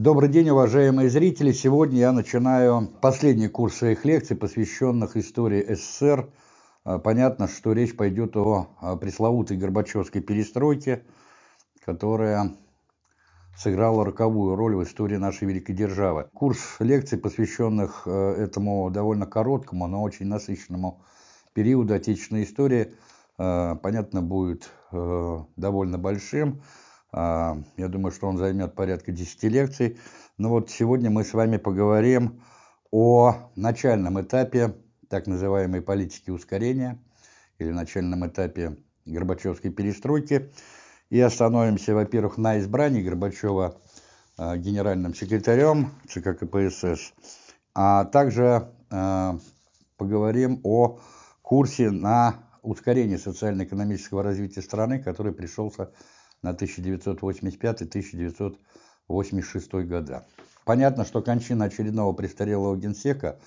Добрый день, уважаемые зрители! Сегодня я начинаю последний курс своих лекций, посвященных истории СССР. А, понятно, что речь пойдет о пресловутой Горбачевской перестройке, которая сыграла роковую роль в истории нашей великой державы. Курс лекций, посвященных э, этому довольно короткому, но очень насыщенному периоду отечественной истории, э, понятно, будет э, довольно большим. А, я думаю, что он займет порядка 10 лекций. Но вот сегодня мы с вами поговорим о начальном этапе так называемой политики ускорения или начальном этапе Горбачевской перестройки. И остановимся, во-первых, на избрании Горбачева а, генеральным секретарем ЦК КПСС, а также а, поговорим о курсе на ускорение социально-экономического развития страны, который пришелся на 1985-1986 года. Понятно, что кончина очередного престарелого генсека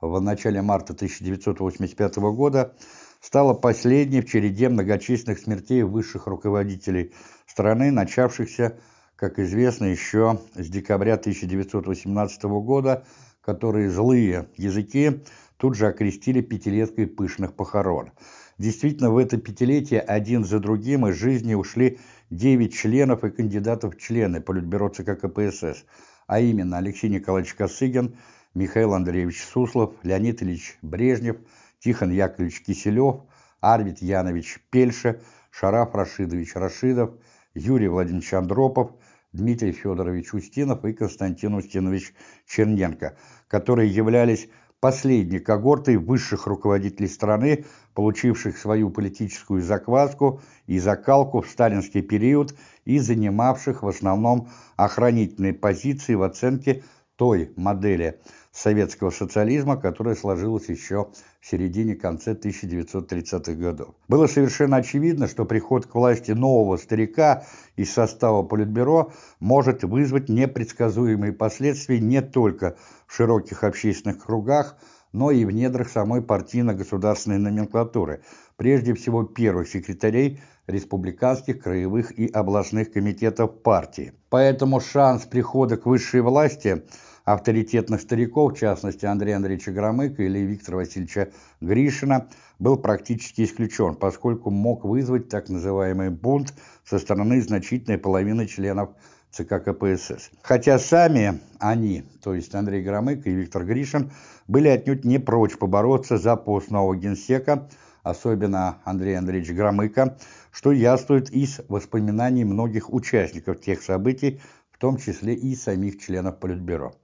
в начале марта 1985 года стала последней в череде многочисленных смертей высших руководителей страны, начавшихся, как известно, еще с декабря 1918 года, которые злые языки тут же окрестили пятилеткой пышных похорон. Действительно, в это пятилетие один за другим из жизни ушли 9 членов и кандидатов в члены Политбюро ЦК КПСС, а именно Алексей Николаевич Косыгин, Михаил Андреевич Суслов, Леонид Ильич Брежнев, Тихон Яковлевич Киселев, Арвид Янович Пельше, Шараф Рашидович Рашидов, Юрий Владимирович Андропов, Дмитрий Федорович Устинов и Константин Устинович Черненко, которые являлись последней когортой высших руководителей страны, получивших свою политическую закваску и закалку в сталинский период и занимавших в основном охранительные позиции в оценке той модели советского социализма, которая сложилась еще в середине-конце 1930-х годов. Было совершенно очевидно, что приход к власти нового старика из состава Политбюро может вызвать непредсказуемые последствия не только в широких общественных кругах, но и в недрах самой партийно-государственной номенклатуры, прежде всего первых секретарей республиканских, краевых и областных комитетов партии. Поэтому шанс прихода к высшей власти – авторитетных стариков, в частности Андрея Андреевича Громыка или Виктора Васильевича Гришина, был практически исключен, поскольку мог вызвать так называемый бунт со стороны значительной половины членов ЦК КПСС. Хотя сами они, то есть Андрей Громыко и Виктор Гришин, были отнюдь не прочь побороться за пост нового генсека, особенно Андрей Андреевич Громыко, что яствует из воспоминаний многих участников тех событий, в том числе и самих членов Политбюро.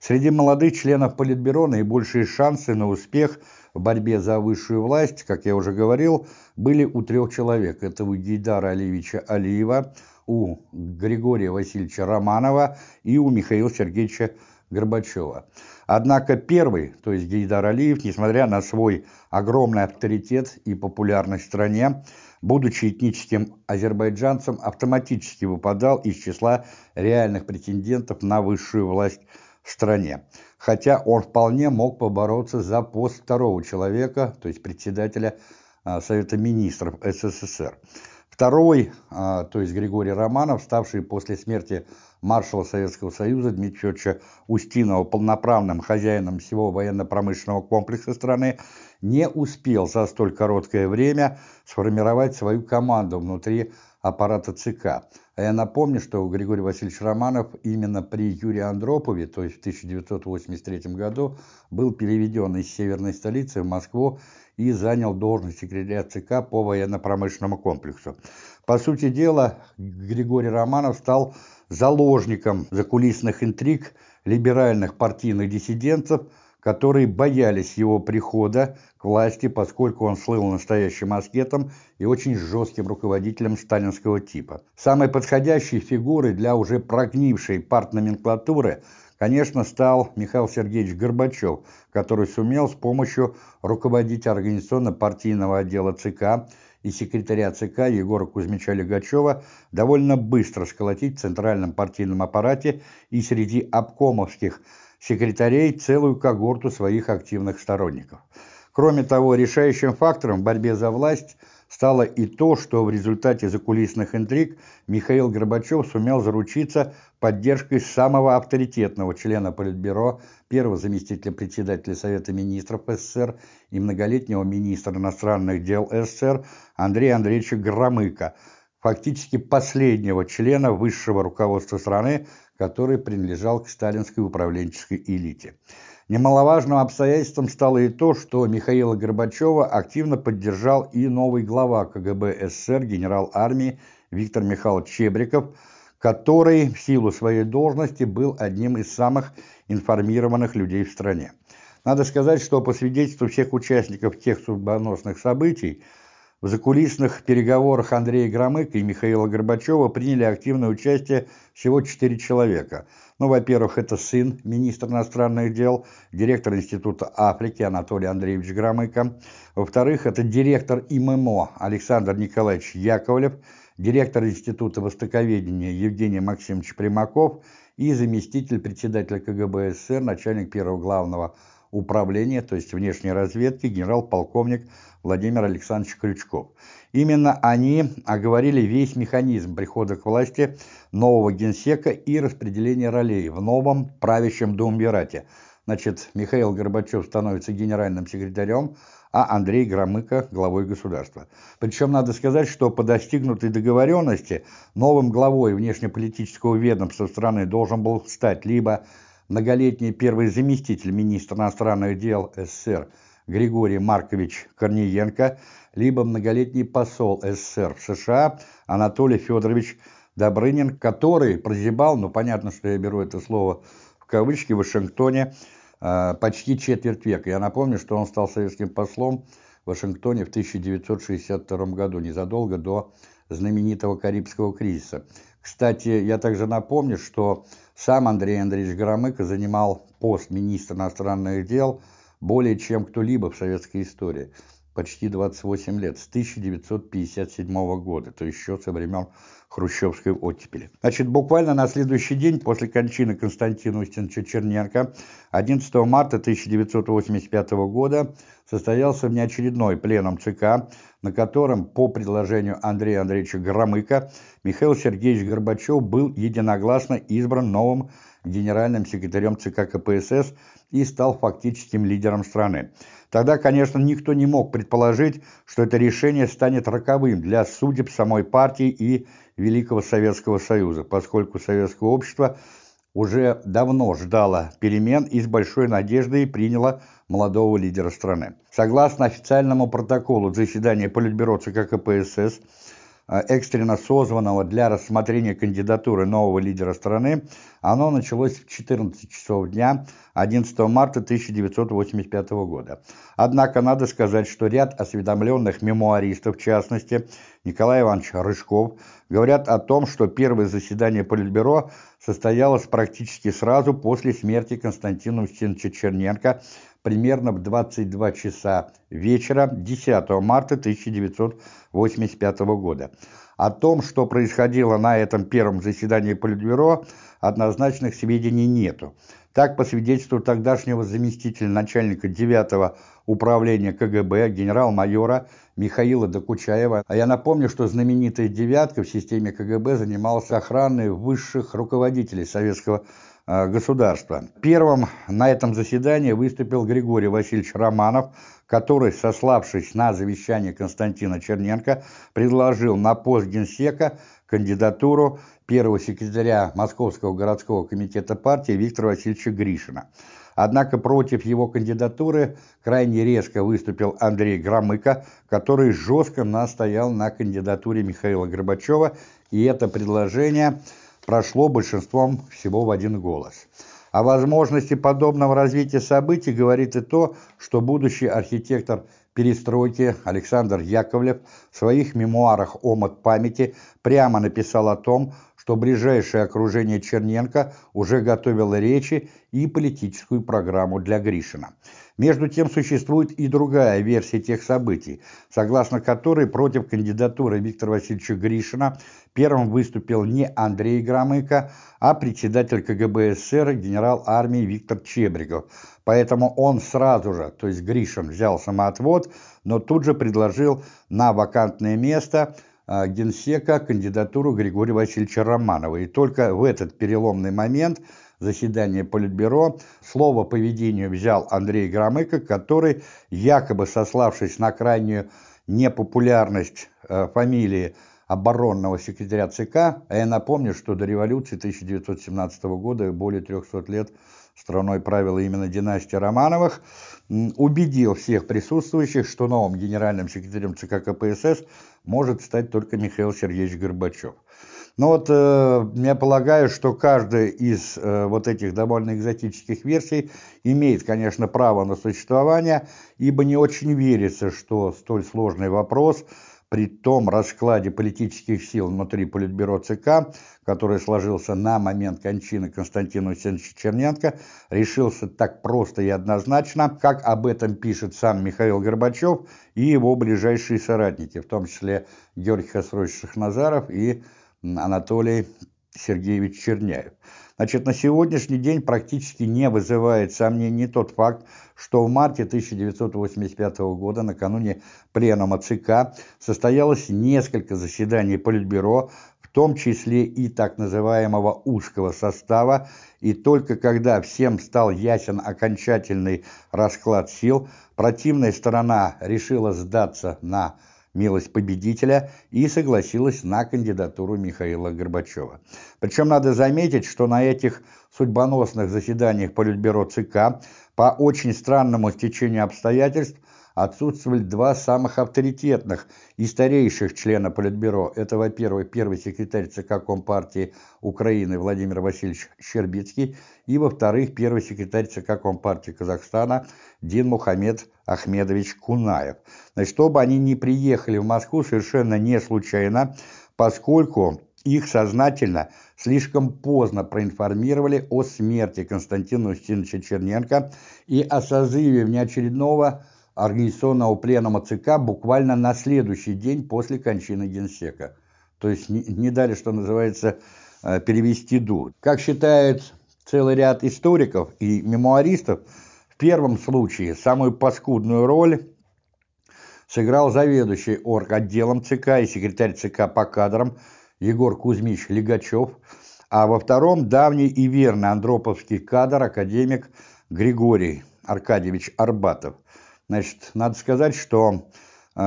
Среди молодых членов Политбюро наибольшие шансы на успех в борьбе за высшую власть, как я уже говорил, были у трех человек. Это у Гейдара Алиевича Алиева, у Григория Васильевича Романова и у Михаила Сергеевича Горбачева. Однако первый, то есть Гейдар Алиев, несмотря на свой огромный авторитет и популярность в стране, будучи этническим азербайджанцем, автоматически выпадал из числа реальных претендентов на высшую власть стране. Хотя он вполне мог побороться за пост второго человека, то есть председателя а, Совета министров СССР. Второй, а, то есть Григорий Романов, ставший после смерти маршала Советского Союза Дмитрия Федоровича Устинова полноправным хозяином всего военно-промышленного комплекса страны, не успел за столь короткое время сформировать свою команду внутри аппарата ЦК. А я напомню, что Григорий Васильевич Романов именно при Юрии Андропове, то есть в 1983 году, был переведен из северной столицы в Москву и занял должность секретаря ЦК по военно-промышленному комплексу. По сути дела, Григорий Романов стал заложником закулисных интриг либеральных партийных диссидентов, которые боялись его прихода к власти, поскольку он слыл настоящим аскетом и очень жестким руководителем сталинского типа. Самой подходящей фигурой для уже прогнившей партноменклатуры, конечно, стал Михаил Сергеевич Горбачев, который сумел с помощью руководителя организационно-партийного отдела ЦК и секретаря ЦК Егора Кузьмича Легачева довольно быстро сколотить в центральном партийном аппарате и среди обкомовских секретарей целую когорту своих активных сторонников. Кроме того, решающим фактором в борьбе за власть стало и то, что в результате закулисных интриг Михаил Горбачев сумел заручиться поддержкой самого авторитетного члена Политбюро, первого заместителя председателя Совета министров СССР и многолетнего министра иностранных дел СССР Андрея Андреевича Громыка, фактически последнего члена высшего руководства страны, который принадлежал к сталинской управленческой элите. Немаловажным обстоятельством стало и то, что Михаила Горбачева активно поддержал и новый глава КГБ СССР, генерал армии Виктор Михайлович Чебриков, который в силу своей должности был одним из самых информированных людей в стране. Надо сказать, что по свидетельству всех участников тех судьбоносных событий, в закулисных переговорах Андрея Громыка и Михаила Горбачева приняли активное участие всего четыре человека. Ну, во-первых, это сын министра иностранных дел, директор Института Африки Анатолий Андреевич Громыко. Во-вторых, это директор ИММО Александр Николаевич Яковлев, директор Института Востоковедения Евгений Максимович Примаков и заместитель председателя КГБ СССР, начальник первого главного управления, то есть внешней разведки, генерал-полковник Владимир Александрович Крючков. Именно они оговорили весь механизм прихода к власти нового генсека и распределения ролей в новом правящем Думвирате. Значит, Михаил Горбачев становится генеральным секретарем, а Андрей Громыко – главой государства. Причем надо сказать, что по достигнутой договоренности новым главой внешнеполитического ведомства страны должен был стать либо многолетний первый заместитель министра иностранных дел СССР Григорий Маркович Корниенко, либо многолетний посол СССР в США Анатолий Федорович Добрынин, который прозябал, ну понятно, что я беру это слово в кавычки, в Вашингтоне, Э, почти четверть века. Я напомню, что он стал советским послом в Вашингтоне в 1962 году, незадолго до знаменитого Карибского кризиса. Кстати, я также напомню, что сам Андрей Андреевич Громыко занимал пост министра иностранных дел более чем кто-либо в советской истории. Почти 28 лет, с 1957 года, то еще со времен хрущевской оттепели. Значит, буквально на следующий день после кончины Константина Устиновича Черненко 11 марта 1985 года состоялся внеочередной пленум ЦК, на котором по предложению Андрея Андреевича Громыка Михаил Сергеевич Горбачев был единогласно избран новым генеральным секретарем ЦК КПСС и стал фактическим лидером страны. Тогда, конечно, никто не мог предположить, что это решение станет роковым для судеб самой партии и Великого Советского Союза, поскольку советское общество уже давно ждало перемен и с большой надеждой приняло молодого лидера страны. Согласно официальному протоколу заседания Политбюро ЦК КПСС, экстренно созванного для рассмотрения кандидатуры нового лидера страны, оно началось в 14 часов дня 11 марта 1985 года. Однако надо сказать, что ряд осведомленных мемуаристов, в частности Николай Иванович Рыжков, говорят о том, что первое заседание Политбюро состоялось практически сразу после смерти Константина Устиновича Черненко примерно в 22 часа вечера 10 марта 1985 года. О том, что происходило на этом первом заседании Политбюро, однозначных сведений нету. Так, по свидетельству тогдашнего заместителя начальника 9 управления КГБ генерал-майора Михаила Докучаева, а я напомню, что знаменитая «девятка» в системе КГБ занималась охраной высших руководителей Советского государства. Первым на этом заседании выступил Григорий Васильевич Романов, который, сославшись на завещание Константина Черненко, предложил на пост генсека кандидатуру первого секретаря Московского городского комитета партии Виктора Васильевича Гришина. Однако против его кандидатуры крайне резко выступил Андрей Громыко, который жестко настоял на кандидатуре Михаила Горбачева, и это предложение прошло большинством всего в один голос. О возможности подобного развития событий говорит и то, что будущий архитектор перестройки Александр Яковлев в своих мемуарах «Омут памяти» прямо написал о том, что ближайшее окружение Черненко уже готовило речи и политическую программу для Гришина. Между тем существует и другая версия тех событий, согласно которой против кандидатуры Виктора Васильевича Гришина первым выступил не Андрей Громыко, а председатель КГБ СССР генерал армии Виктор Чебриков. Поэтому он сразу же, то есть Гришин, взял самоотвод, но тут же предложил на вакантное место а, генсека кандидатуру Григория Васильевича Романова. И только в этот переломный момент – заседания Политбюро, слово по ведению взял Андрей Громыко, который, якобы сославшись на крайнюю непопулярность э, фамилии оборонного секретаря ЦК, а я напомню, что до революции 1917 года более 300 лет страной правила именно династия Романовых, убедил всех присутствующих, что новым генеральным секретарем ЦК КПСС может стать только Михаил Сергеевич Горбачев. Но вот э, я полагаю, что каждая из э, вот этих довольно экзотических версий имеет, конечно, право на существование, ибо не очень верится, что столь сложный вопрос при том раскладе политических сил внутри Политбюро ЦК, который сложился на момент кончины Константина Александровича Черненко, решился так просто и однозначно, как об этом пишет сам Михаил Горбачев и его ближайшие соратники, в том числе Георгий Хасрович Шахназаров и Анатолий Сергеевич Черняев. Значит, на сегодняшний день практически не вызывает сомнений тот факт, что в марте 1985 года, накануне пленума ЦК, состоялось несколько заседаний Политбюро, в том числе и так называемого узкого состава, и только когда всем стал ясен окончательный расклад сил, противная сторона решила сдаться на милость победителя и согласилась на кандидатуру Михаила Горбачева. Причем надо заметить, что на этих судьбоносных заседаниях Политбюро ЦК по очень странному стечению обстоятельств отсутствовали два самых авторитетных и старейших члена Политбюро. Это, во-первых, первый секретарь ЦК Компартии Украины Владимир Васильевич Щербицкий и, во-вторых, первый секретарь ЦК Компартии Казахстана Дин Мухаммед Ахмедович Кунаев. Значит, чтобы они не приехали в Москву совершенно не случайно, поскольку их сознательно слишком поздно проинформировали о смерти Константина Устиновича Черненко и о созыве внеочередного организационного пленума ЦК буквально на следующий день после кончины генсека. То есть не, не дали, что называется, э, перевести дух. Как считает целый ряд историков и мемуаристов, в первом случае самую паскудную роль сыграл заведующий орг-отделом ЦК и секретарь ЦК по кадрам Егор Кузьмич Легачев, а во втором давний и верный андроповский кадр академик Григорий Аркадьевич Арбатов – Значит, надо сказать, что э,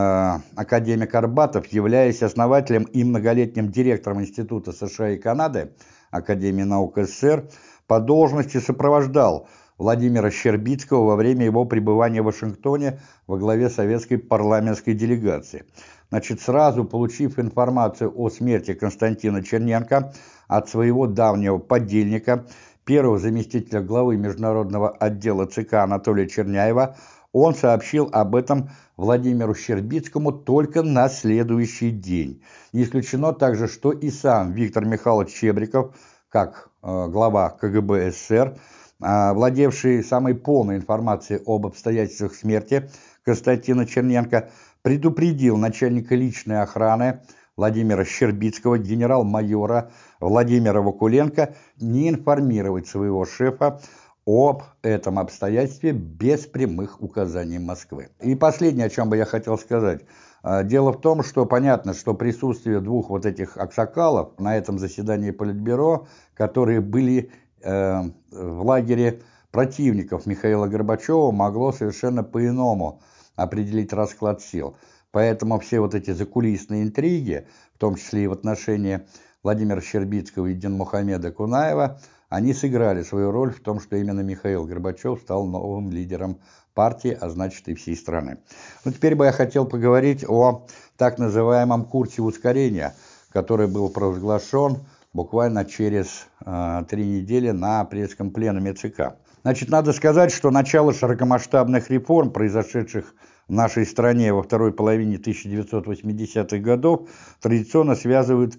академик Арбатов, являясь основателем и многолетним директором Института США и Канады, Академии наук СССР, по должности сопровождал Владимира Щербицкого во время его пребывания в Вашингтоне во главе советской парламентской делегации. Значит, сразу получив информацию о смерти Константина Черненко от своего давнего подельника, первого заместителя главы международного отдела ЦК Анатолия Черняева, он сообщил об этом Владимиру Щербицкому только на следующий день. Не исключено также, что и сам Виктор Михайлович Чебриков, как э, глава КГБ СССР, э, владевший самой полной информацией об обстоятельствах смерти Константина Черненко, предупредил начальника личной охраны Владимира Щербицкого, генерал-майора Владимира Вакуленко не информировать своего шефа об этом обстоятельстве без прямых указаний Москвы. И последнее, о чем бы я хотел сказать. А, дело в том, что понятно, что присутствие двух вот этих аксакалов на этом заседании Политбюро, которые были э, в лагере противников Михаила Горбачева, могло совершенно по-иному определить расклад сил. Поэтому все вот эти закулисные интриги, в том числе и в отношении Владимира Щербицкого и Динмухамеда Кунаева – они сыграли свою роль в том, что именно Михаил Горбачев стал новым лидером партии, а значит и всей страны. Ну, теперь бы я хотел поговорить о так называемом курсе ускорения, который был провозглашен буквально через э, три недели на апрельском пленуме ЦК. Значит, надо сказать, что начало широкомасштабных реформ, произошедших в нашей стране во второй половине 1980-х годов, традиционно связывают с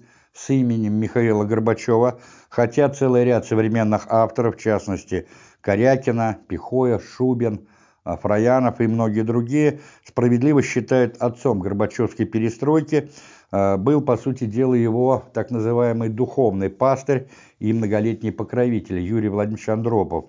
именем Михаила Горбачева, хотя целый ряд современных авторов, в частности Корякина, Пихоя, Шубин, Фраянов и многие другие справедливо считают отцом Горбачевской перестройки, был, по сути дела, его так называемый духовный пастырь и многолетний покровитель Юрий Владимирович Андропов,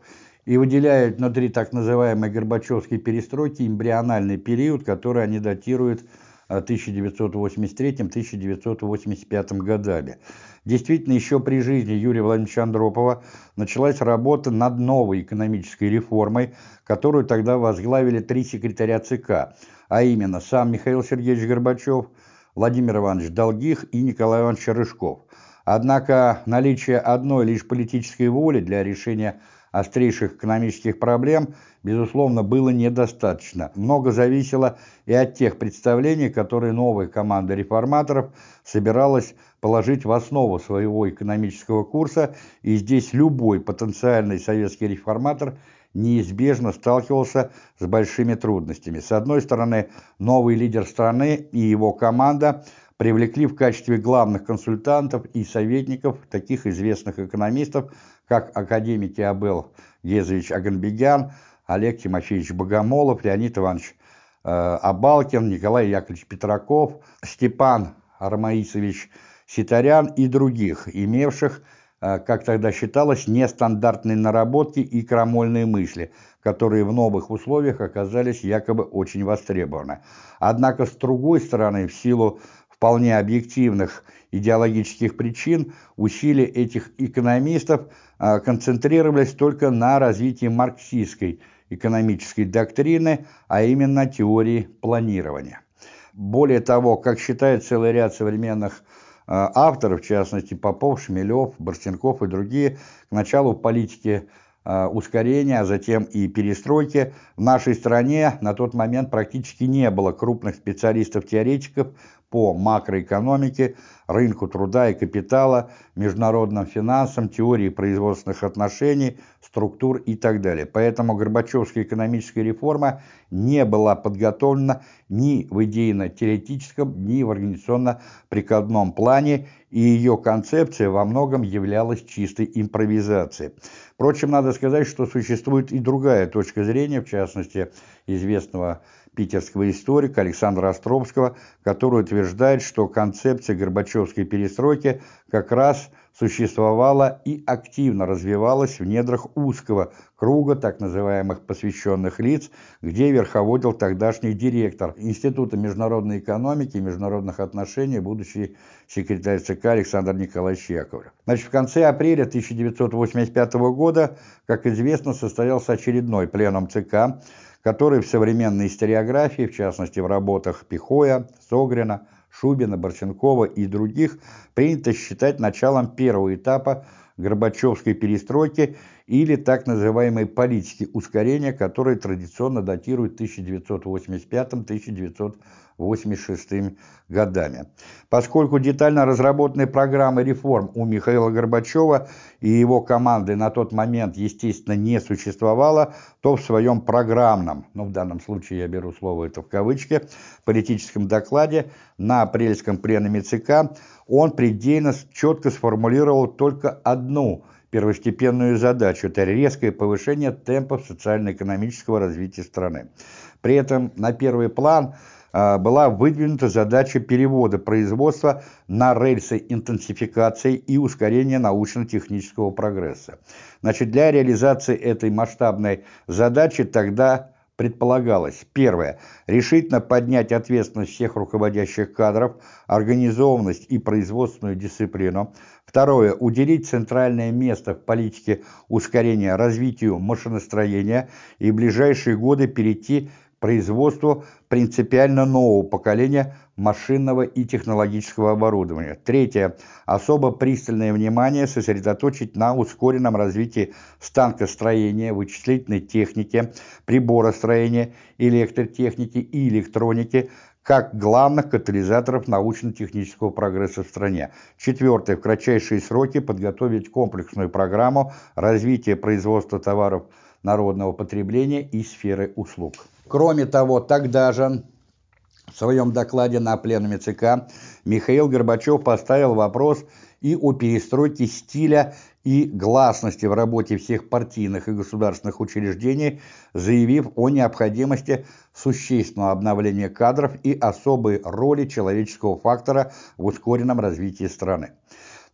и выделяют внутри так называемой Горбачевской перестройки эмбриональный период, который они датируют 1983-1985 годами. Действительно, еще при жизни Юрия Владимировича Андропова началась работа над новой экономической реформой, которую тогда возглавили три секретаря ЦК, а именно сам Михаил Сергеевич Горбачев, Владимир Иванович Долгих и Николай Иванович Рыжков. Однако наличие одной лишь политической воли для решения острейших экономических проблем, безусловно, было недостаточно. Много зависело и от тех представлений, которые новая команда реформаторов собиралась положить в основу своего экономического курса, и здесь любой потенциальный советский реформатор неизбежно сталкивался с большими трудностями. С одной стороны, новый лидер страны и его команда привлекли в качестве главных консультантов и советников таких известных экономистов, как академики Абел Гезович Аганбегян, Олег Тимофеевич Богомолов, Леонид Иванович э, Абалкин, Николай Яковлевич Петраков, Степан Армаисович Ситарян и других, имевших, э, как тогда считалось, нестандартные наработки и крамольные мысли, которые в новых условиях оказались якобы очень востребованы. Однако, с другой стороны, в силу вполне объективных идеологических причин усилия этих экономистов а, концентрировались только на развитии марксистской экономической доктрины, а именно теории планирования. Более того, как считает целый ряд современных а, авторов, в частности Попов, Шмелев, Борстенков и другие, к началу политики а, ускорения, а затем и перестройки, в нашей стране на тот момент практически не было крупных специалистов-теоретиков, по макроэкономике, рынку труда и капитала, международным финансам, теории производственных отношений, структур и так далее. Поэтому Горбачевская экономическая реформа не была подготовлена ни в идейно-теоретическом, ни в организационно-прикладном плане, и ее концепция во многом являлась чистой импровизацией. Впрочем, надо сказать, что существует и другая точка зрения, в частности, известного питерского историка Александра Островского, который утверждает, что концепция Горбачевской перестройки как раз существовала и активно развивалась в недрах узкого круга так называемых посвященных лиц, где верховодил тогдашний директор Института международной экономики и международных отношений, будущий секретарь ЦК Александр Николаевич Яковлев. Значит, в конце апреля 1985 года, как известно, состоялся очередной пленум ЦК, который в современной историографии, в частности в работах Пихоя, Согрина, Шубина, Борченкова и других, принято считать началом первого этапа Горбачевской перестройки или так называемой политики ускорения, которая традиционно датирует 1985-1986 1986 годами. Поскольку детально разработанной программы реформ у Михаила Горбачева и его команды на тот момент, естественно, не существовало, то в своем программном, ну в данном случае я беру слово это в кавычки, политическом докладе на апрельском пленуме ЦК он предельно четко сформулировал только одну первостепенную задачу – это резкое повышение темпов социально-экономического развития страны. При этом на первый план – была выдвинута задача перевода производства на рельсы интенсификации и ускорения научно-технического прогресса. Значит, для реализации этой масштабной задачи тогда предполагалось, первое, решительно поднять ответственность всех руководящих кадров, организованность и производственную дисциплину, второе, уделить центральное место в политике ускорения развитию машиностроения и в ближайшие годы перейти производству принципиально нового поколения машинного и технологического оборудования. Третье. Особо пристальное внимание сосредоточить на ускоренном развитии станкостроения, вычислительной техники, приборостроения, электротехники и электроники, как главных катализаторов научно-технического прогресса в стране. Четвертое. В кратчайшие сроки подготовить комплексную программу развития производства товаров народного потребления и сферы услуг. Кроме того, тогда же в своем докладе на пленуме ЦК Михаил Горбачев поставил вопрос и о перестройке стиля и гласности в работе всех партийных и государственных учреждений, заявив о необходимости существенного обновления кадров и особой роли человеческого фактора в ускоренном развитии страны.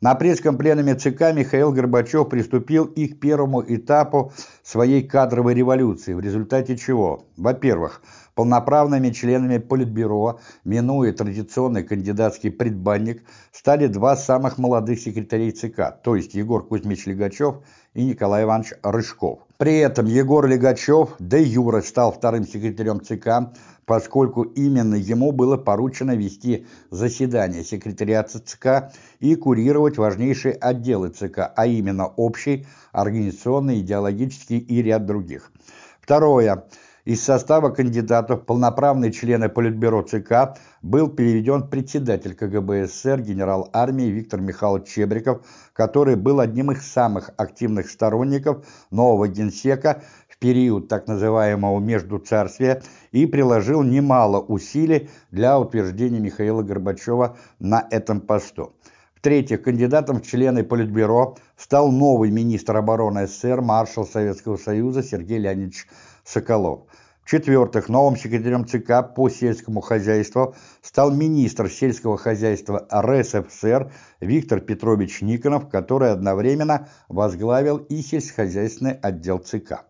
На апрельском пленуме ЦК Михаил Горбачев приступил и к первому этапу своей кадровой революции, в результате чего, во-первых, полноправными членами Политбюро, минуя традиционный кандидатский предбанник, стали два самых молодых секретарей ЦК, то есть Егор Кузьмич Легачев и Николай Иванович Рыжков. При этом Егор Легачев де юра стал вторым секретарем ЦК, поскольку именно ему было поручено вести заседания секретариата ЦК и курировать важнейшие отделы ЦК, а именно общий, организационный, идеологический и ряд других. Второе. Из состава кандидатов полноправные члены Политбюро ЦК был переведен председатель КГБ СССР генерал армии Виктор Михайлович Чебриков, который был одним из самых активных сторонников нового генсека период так называемого Междуцарствия и приложил немало усилий для утверждения Михаила Горбачева на этом посту. В-третьих, кандидатом в члены Политбюро стал новый министр обороны СССР, маршал Советского Союза Сергей Леонидович Соколов. В-четвертых, новым секретарем ЦК по сельскому хозяйству стал министр сельского хозяйства РСФСР Виктор Петрович Никонов, который одновременно возглавил и сельскохозяйственный отдел ЦК.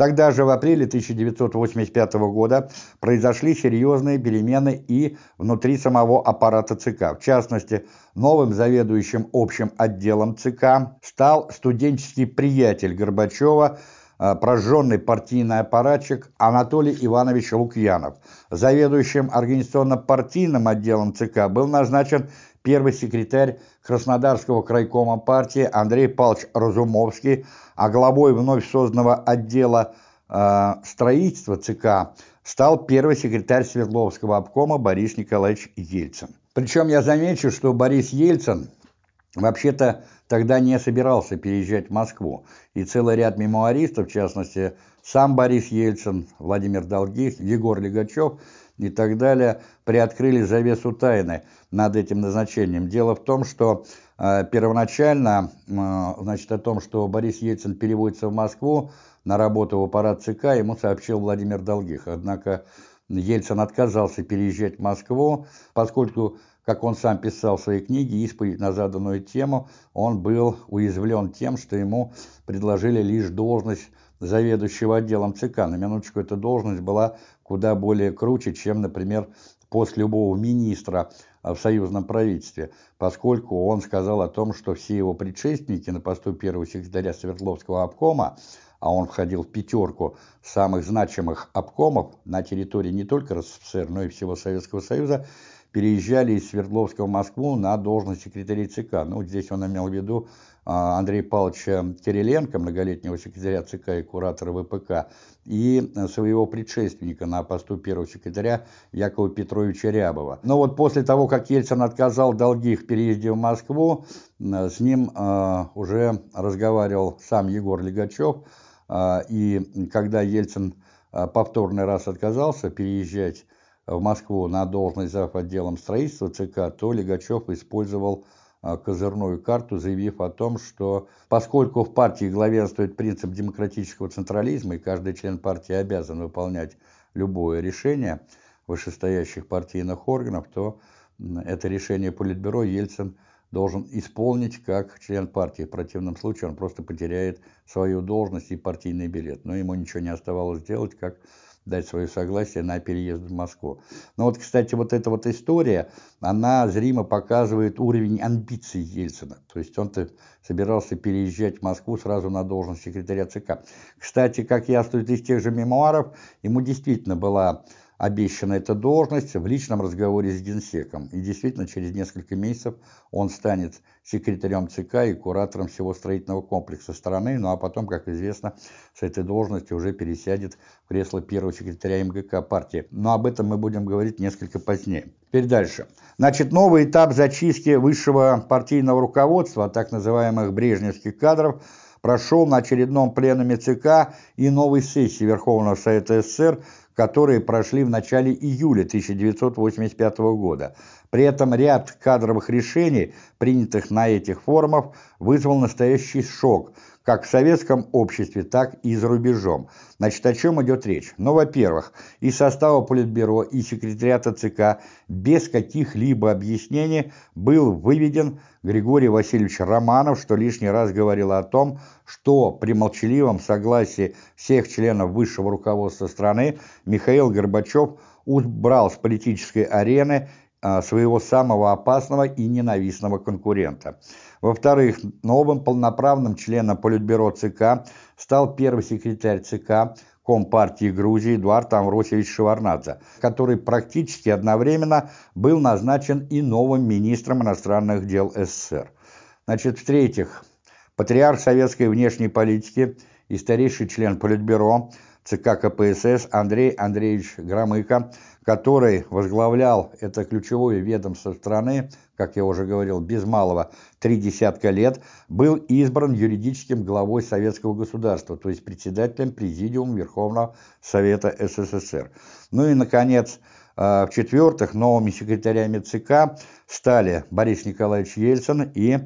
Тогда же, в апреле 1985 года, произошли серьезные перемены и внутри самого аппарата ЦК. В частности, новым заведующим общим отделом ЦК стал студенческий приятель Горбачева, прожженный партийный аппаратчик Анатолий Иванович Лукьянов. Заведующим организационно-партийным отделом ЦК был назначен первый секретарь Краснодарского крайкома партии Андрей Павлович Разумовский, а главой вновь созданного отдела э, строительства ЦК стал первый секретарь Свердловского обкома Борис Николаевич Ельцин. Причем я замечу, что Борис Ельцин вообще-то тогда не собирался переезжать в Москву, и целый ряд мемуаристов, в частности, сам Борис Ельцин, Владимир Долгих, Егор Легачев – и так далее, приоткрыли завесу тайны над этим назначением. Дело в том, что э, первоначально, э, значит, о том, что Борис Ельцин переводится в Москву на работу в аппарат ЦК, ему сообщил Владимир Долгих. Однако Ельцин отказался переезжать в Москву, поскольку, как он сам писал в своей книге «Исповедь на заданную тему», он был уязвлен тем, что ему предложили лишь должность заведующего отделом ЦК. На минуточку эта должность была куда более круче, чем, например, пост любого министра в союзном правительстве, поскольку он сказал о том, что все его предшественники на посту первого секретаря Свердловского обкома, а он входил в пятерку самых значимых обкомов на территории не только РСФСР, но и всего Советского Союза, переезжали из Свердловского в Москву на должность секретаря ЦК. Ну, здесь он имел в виду а, Андрея Павловича Кириленко, многолетнего секретаря ЦК и куратора ВПК, и своего предшественника на посту первого секретаря Якова Петровича Рябова. Но вот после того, как Ельцин отказал долгих переезде в Москву, с ним а, уже разговаривал сам Егор Легачев, и когда Ельцин повторный раз отказался переезжать в Москву на должность зав. отделом строительства ЦК, то Легачев использовал а, козырную карту, заявив о том, что поскольку в партии главенствует принцип демократического централизма, и каждый член партии обязан выполнять любое решение вышестоящих партийных органов, то это решение Политбюро Ельцин должен исполнить как член партии. В противном случае он просто потеряет свою должность и партийный билет. Но ему ничего не оставалось делать, как дать свое согласие на переезд в Москву. Но вот, кстати, вот эта вот история, она зримо показывает уровень амбиций Ельцина. То есть он-то собирался переезжать в Москву сразу на должность секретаря ЦК. Кстати, как яствует из тех же мемуаров, ему действительно была обещана эта должность в личном разговоре с генсеком. И действительно, через несколько месяцев он станет секретарем ЦК и куратором всего строительного комплекса страны, ну а потом, как известно, с этой должности уже пересядет в кресло первого секретаря МГК партии. Но об этом мы будем говорить несколько позднее. Теперь дальше. Значит, новый этап зачистки высшего партийного руководства, так называемых брежневских кадров, прошел на очередном пленуме ЦК и новой сессии Верховного Совета СССр которые прошли в начале июля 1985 года. При этом ряд кадровых решений, принятых на этих форумах, вызвал настоящий шок – как в советском обществе, так и за рубежом. Значит, о чем идет речь? Ну, во-первых, из состава Политбюро и секретариата ЦК без каких-либо объяснений был выведен Григорий Васильевич Романов, что лишний раз говорило о том, что при молчаливом согласии всех членов высшего руководства страны Михаил Горбачев убрал с политической арены а, своего самого опасного и ненавистного конкурента. Во-вторых, новым полноправным членом Политбюро ЦК стал первый секретарь ЦК Компартии Грузии Эдуард Амросевич Шеварнадзе, который практически одновременно был назначен и новым министром иностранных дел СССР. Значит, в-третьих, патриарх советской внешней политики и старейший член Политбюро ЦК КПСС Андрей Андреевич Громыко который возглавлял это ключевое ведомство страны, как я уже говорил, без малого три десятка лет, был избран юридическим главой советского государства, то есть председателем Президиума Верховного Совета СССР. Ну и, наконец, э, в-четвертых, новыми секретарями ЦК стали Борис Николаевич Ельцин и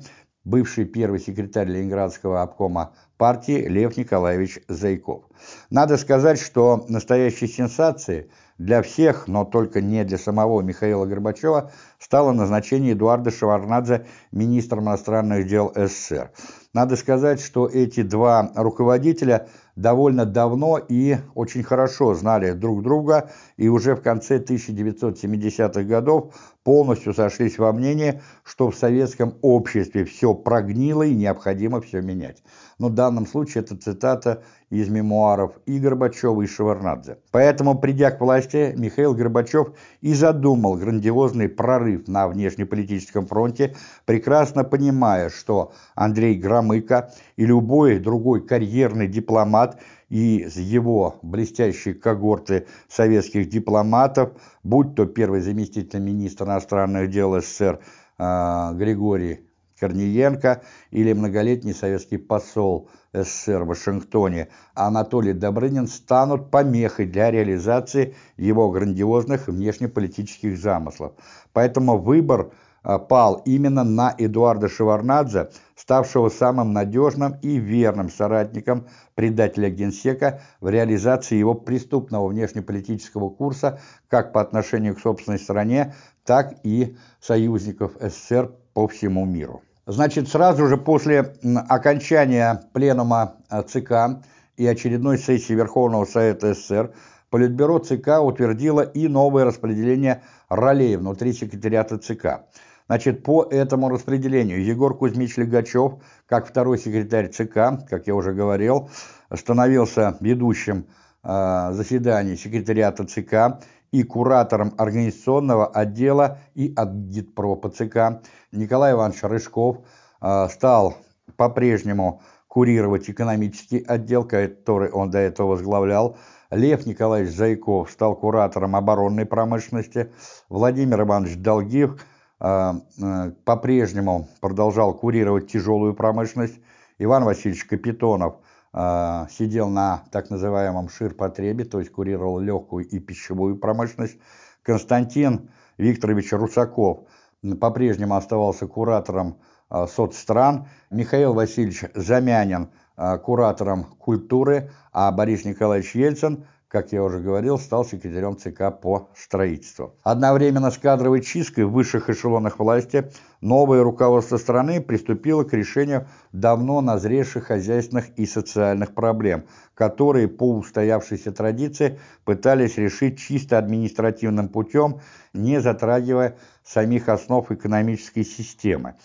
бывший первый секретарь Ленинградского обкома партии Лев Николаевич Зайков. Надо сказать, что настоящей сенсацией – для всех, но только не для самого Михаила Горбачева, стало назначение Эдуарда Шеварнадзе министром иностранных дел СССР. Надо сказать, что эти два руководителя довольно давно и очень хорошо знали друг друга и уже в конце 1970-х годов полностью сошлись во мнении, что в советском обществе все прогнило и необходимо все менять. Но в данном случае это цитата из мемуаров и Горбачева, и Шеварнадзе. Поэтому, придя к власти, Михаил Горбачев и задумал грандиозный прорыв на внешнеполитическом фронте, прекрасно понимая, что Андрей Громыко и любой другой карьерный дипломат из его блестящей когорты советских дипломатов, будь то первый заместитель министра иностранных дел СССР э, Григорий Корниенко или многолетний советский посол СССР в Вашингтоне Анатолий Добрынин станут помехой для реализации его грандиозных внешнеполитических замыслов. Поэтому выбор а, пал именно на Эдуарда Шеварнадзе, ставшего самым надежным и верным соратником предателя Генсека в реализации его преступного внешнеполитического курса как по отношению к собственной стране, так и союзников СССР по всему миру. Значит, сразу же после окончания пленума э, ЦК и очередной сессии Верховного Совета СССР Политбюро ЦК утвердило и новое распределение ролей внутри секретариата ЦК. Значит, по этому распределению Егор Кузьмич Легачев, как второй секретарь ЦК, как я уже говорил, становился ведущим э, заседаний секретариата ЦК и куратором организационного отдела и агитпропа ЦК. Николай Иванович Рыжков э, стал по-прежнему курировать экономический отдел, который он до этого возглавлял. Лев Николаевич Зайков стал куратором оборонной промышленности. Владимир Иванович Долгих э, э, по-прежнему продолжал курировать тяжелую промышленность. Иван Васильевич Капитонов сидел на так называемом ширпотребе, то есть курировал легкую и пищевую промышленность. Константин Викторович Русаков по-прежнему оставался куратором а, соцстран. Михаил Васильевич Замянин а, куратором культуры, а Борис Николаевич Ельцин как я уже говорил, стал секретарем ЦК по строительству. Одновременно с кадровой чисткой в высших эшелонах власти новое руководство страны приступило к решению давно назревших хозяйственных и социальных проблем, которые по устоявшейся традиции пытались решить чисто административным путем, не затрагивая самих основ экономической системы.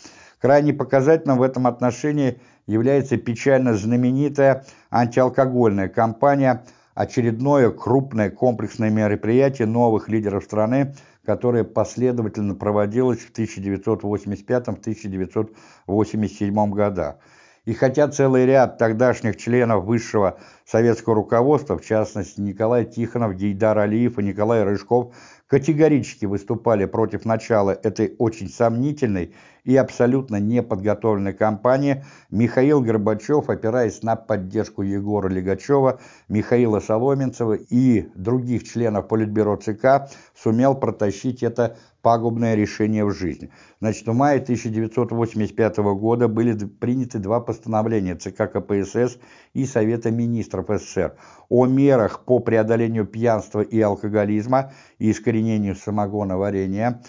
Крайне показательным в этом отношении является печально знаменитая антиалкогольная кампания – очередное крупное комплексное мероприятие новых лидеров страны, которое последовательно проводилось в 1985-1987 годах. И хотя целый ряд тогдашних членов высшего советского руководства, в частности Николай Тихонов, Гейдар Алиев и Николай Рыжков, категорически выступали против начала этой очень сомнительной и абсолютно неподготовленной кампании, Михаил Горбачев, опираясь на поддержку Егора Легачева, Михаила Соломенцева и других членов Политбюро ЦК, сумел протащить это пагубное решение в жизнь. Значит, в мае 1985 года были приняты два постановления ЦК КПСС и Совета министров СССР о мерах по преодолению пьянства и алкоголизма и искоренению самогоноварения,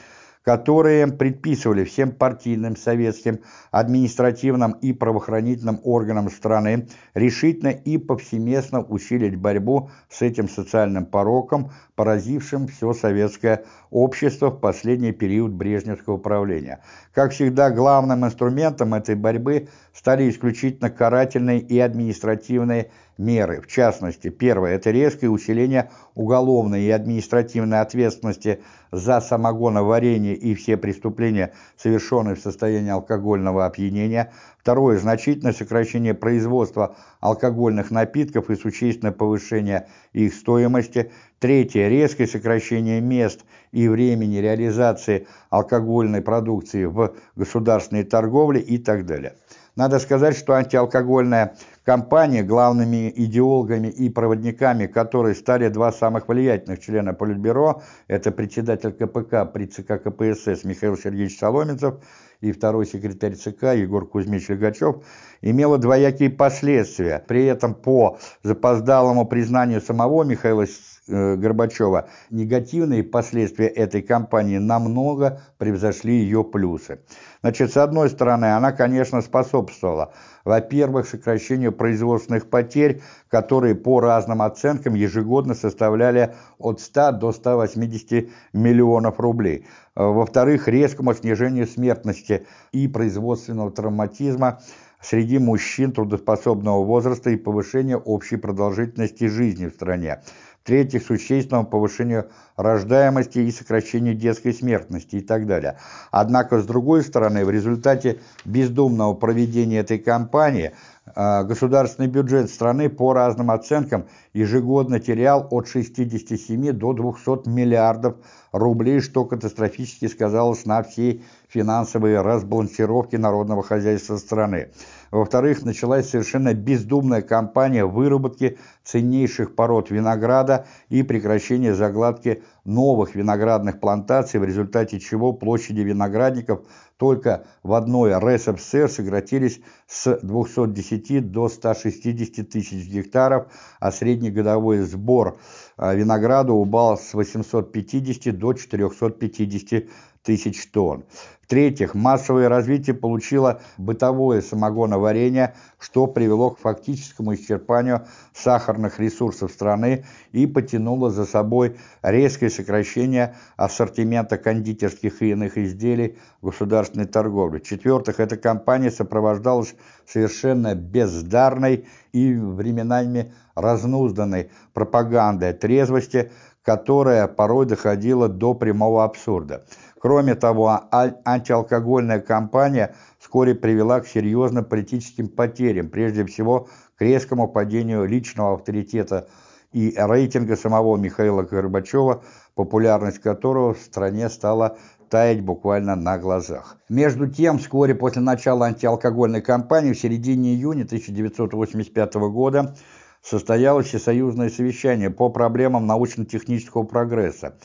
которые предписывали всем партийным, советским, административным и правоохранительным органам страны решительно и повсеместно усилить борьбу с этим социальным пороком, поразившим все советское общество в последний период Брежневского правления. Как всегда, главным инструментом этой борьбы стали исключительно карательные и административные меры. В частности, первое – это резкое усиление уголовной и административной ответственности за самогоноварение и все преступления, совершенные в состоянии алкогольного опьянения. Второе – значительное сокращение производства алкогольных напитков и существенное повышение их стоимости. Третье – резкое сокращение мест и времени реализации алкогольной продукции в государственной торговле и так далее. Надо сказать, что антиалкогольная кампания, главными идеологами и проводниками которой стали два самых влиятельных члена Политбюро, это председатель КПК при ЦК КПСС Михаил Сергеевич Соломенцев и второй секретарь ЦК Егор Кузьмич Легачев, имела двоякие последствия. При этом по запоздалому признанию самого Михаила Э, Горбачева, негативные последствия этой кампании намного превзошли ее плюсы. Значит, с одной стороны, она, конечно, способствовала, во-первых, сокращению производственных потерь, которые по разным оценкам ежегодно составляли от 100 до 180 миллионов рублей. Во-вторых, резкому снижению смертности и производственного травматизма среди мужчин трудоспособного возраста и повышение общей продолжительности жизни в стране в-третьих, существенному повышению рождаемости и сокращению детской смертности и так далее. Однако, с другой стороны, в результате бездумного проведения этой кампании а, государственный бюджет страны по разным оценкам ежегодно терял от 67 до 200 миллиардов рублей, что катастрофически сказалось на всей финансовой разбалансировке народного хозяйства страны. Во-вторых, началась совершенно бездумная кампания выработки ценнейших пород винограда и прекращения загладки новых виноградных плантаций, в результате чего площади виноградников только в одной РСФСР сократились с 210 до 160 тысяч гектаров, а среднегодовой сбор а, винограда упал с 850 до 450 тысяч тонн. В-третьих, массовое развитие получило бытовое самогоноварение, что привело к фактическому исчерпанию сахарных ресурсов страны и потянуло за собой резкое сокращение ассортимента кондитерских и иных изделий государственной торговли. В-четвертых, эта кампания сопровождалась совершенно бездарной и временами разнузданной пропагандой трезвости, которая порой доходила до прямого абсурда. Кроме того, антиалкогольная кампания вскоре привела к серьезным политическим потерям, прежде всего к резкому падению личного авторитета и рейтинга самого Михаила Горбачева, популярность которого в стране стала таять буквально на глазах. Между тем, вскоре после начала антиалкогольной кампании, в середине июня 1985 года, состоялось всесоюзное совещание по проблемам научно-технического прогресса,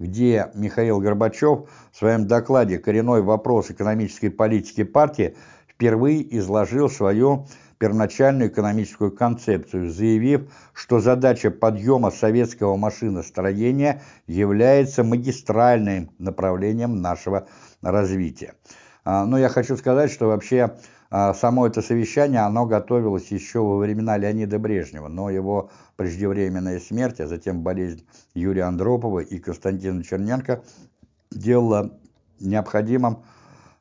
где Михаил Горбачев в своем докладе «Коренной вопрос экономической политики партии» впервые изложил свою первоначальную экономическую концепцию, заявив, что задача подъема советского машиностроения является магистральным направлением нашего развития. А, но я хочу сказать, что вообще само это совещание, оно готовилось еще во времена Леонида Брежнева, но его преждевременная смерть, а затем болезнь Юрия Андропова и Константина Черненко делала необходимым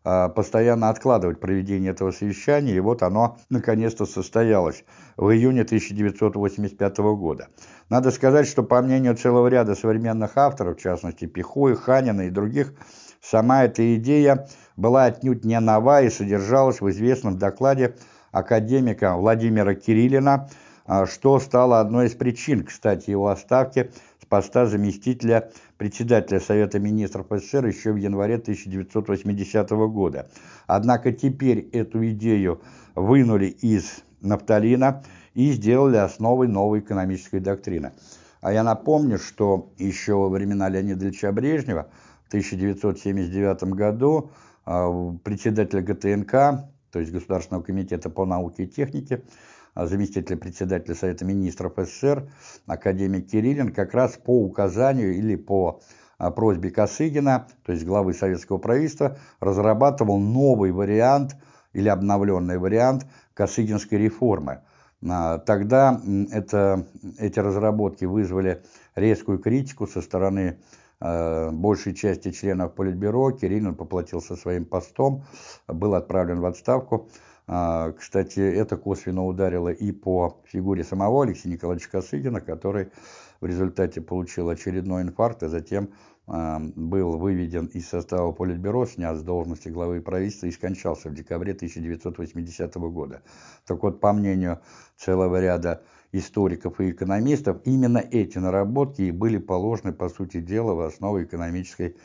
а, постоянно откладывать проведение этого совещания, и вот оно наконец-то состоялось в июне 1985 года. Надо сказать, что по мнению целого ряда современных авторов, в частности Пихуи, Ханина и других, сама эта идея была отнюдь не нова и содержалась в известном докладе академика Владимира Кириллина а что стало одной из причин, кстати, его отставки с поста заместителя председателя Совета министров СССР еще в январе 1980 года. Однако теперь эту идею вынули из нафталина и сделали основой новой экономической доктрины. А я напомню, что еще во времена Леонида Ильича Брежнева в 1979 году а, председатель ГТНК, то есть Государственного комитета по науке и технике, а, заместитель председателя Совета министров СССР, академик Кириллин, как раз по указанию или по а, просьбе Косыгина, то есть главы советского правительства, разрабатывал новый вариант или обновленный вариант Косыгинской реформы. Тогда это, эти разработки вызвали резкую критику со стороны большей части членов Политбюро. Кириллин поплатился своим постом, был отправлен в отставку. А, кстати, это косвенно ударило и по фигуре самого Алексея Николаевича Косыгина, который в результате получил очередной инфаркт, а затем был выведен из состава Политбюро, снят с должности главы правительства и скончался в декабре 1980 года. Так вот, по мнению целого ряда историков и экономистов, именно эти наработки и были положены, по сути дела, в основу экономической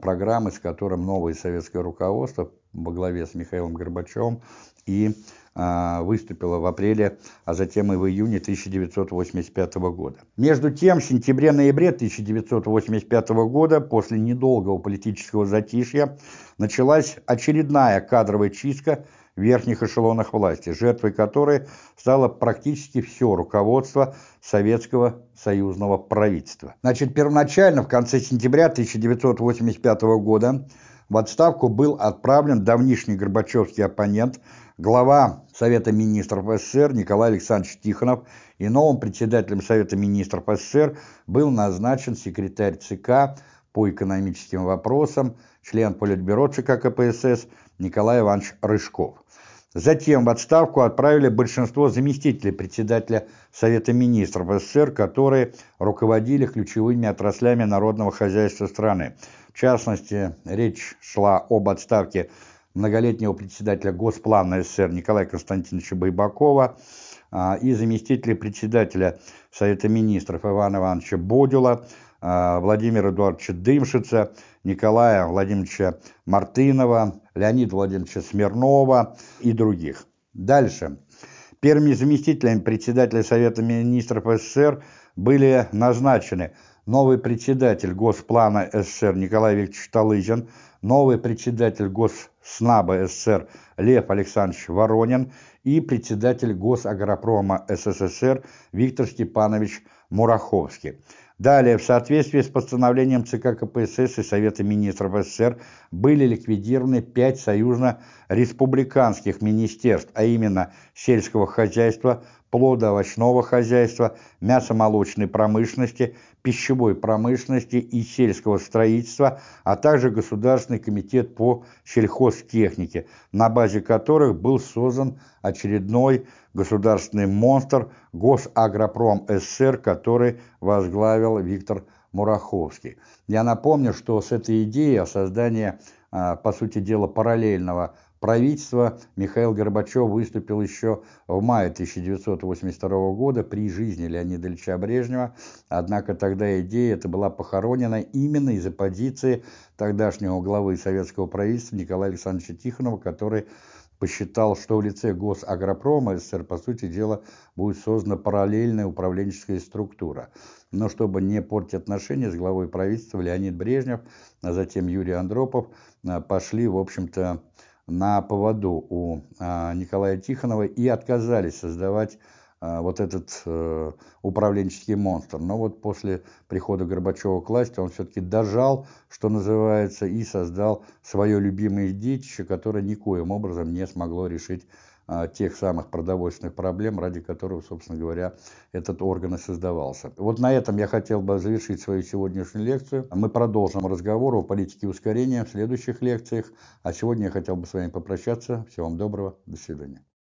программы, с которым новое советское руководство во главе с Михаилом Горбачевым и а, выступила в апреле, а затем и в июне 1985 года. Между тем, в сентябре-ноябре 1985 года, после недолгого политического затишья, началась очередная кадровая чистка в верхних эшелонах власти, жертвой которой стало практически все руководство советского союзного правительства. Значит, первоначально в конце сентября 1985 года в отставку был отправлен давнишний горбачевский оппонент, глава Совета министров СССР Николай Александрович Тихонов и новым председателем Совета министров СССР был назначен секретарь ЦК по экономическим вопросам, член Политбюро ЦК КПСС Николай Иванович Рыжков. Затем в отставку отправили большинство заместителей председателя Совета министров СССР, которые руководили ключевыми отраслями народного хозяйства страны. В частности, речь шла об отставке многолетнего председателя Госплана СССР Николая Константиновича Байбакова а, и заместителя председателя Совета министров Ивана Ивановича Бодюла, а, Владимира Эдуардовича Дымшица, Николая Владимировича Мартынова, Леонида Владимировича Смирнова и других. Дальше. Первыми заместителями председателя Совета министров СССР были назначены новый председатель Госплана СССР Николай Викторович Талызин, новый председатель Госснаба СССР Лев Александрович Воронин и председатель Госагропрома СССР Виктор Степанович Мураховский. Далее, в соответствии с постановлением ЦК КПСС и Совета министров СССР были ликвидированы пять союзно-республиканских министерств, а именно сельского хозяйства, плодоовощного хозяйства, мясомолочной промышленности, пищевой промышленности и сельского строительства, а также Государственный комитет по сельхозтехнике, на базе которых был создан очередной государственный монстр Госагропром СССР, который возглавил Виктор Мураховский. Я напомню, что с этой идеей о создании, а, по сути дела, параллельного правительства Михаил Горбачев выступил еще в мае 1982 года при жизни Леонида Ильича Брежнева, однако тогда идея эта была похоронена именно из-за позиции тогдашнего главы советского правительства Николая Александровича Тихонова, который посчитал, что в лице Госагропрома СССР, по сути дела, будет создана параллельная управленческая структура. Но чтобы не портить отношения с главой правительства, Леонид Брежнев, а затем Юрий Андропов а, пошли, в общем-то, на поводу у а, Николая Тихонова и отказались создавать а, вот этот э, управленческий монстр. Но вот после прихода Горбачева к власти он все-таки дожал, что называется, и создал свое любимое детище, которое никоим образом не смогло решить тех самых продовольственных проблем, ради которых, собственно говоря, этот орган и создавался. Вот на этом я хотел бы завершить свою сегодняшнюю лекцию. Мы продолжим разговор о политике ускорения в следующих лекциях. А сегодня я хотел бы с вами попрощаться. Всего вам доброго. До свидания.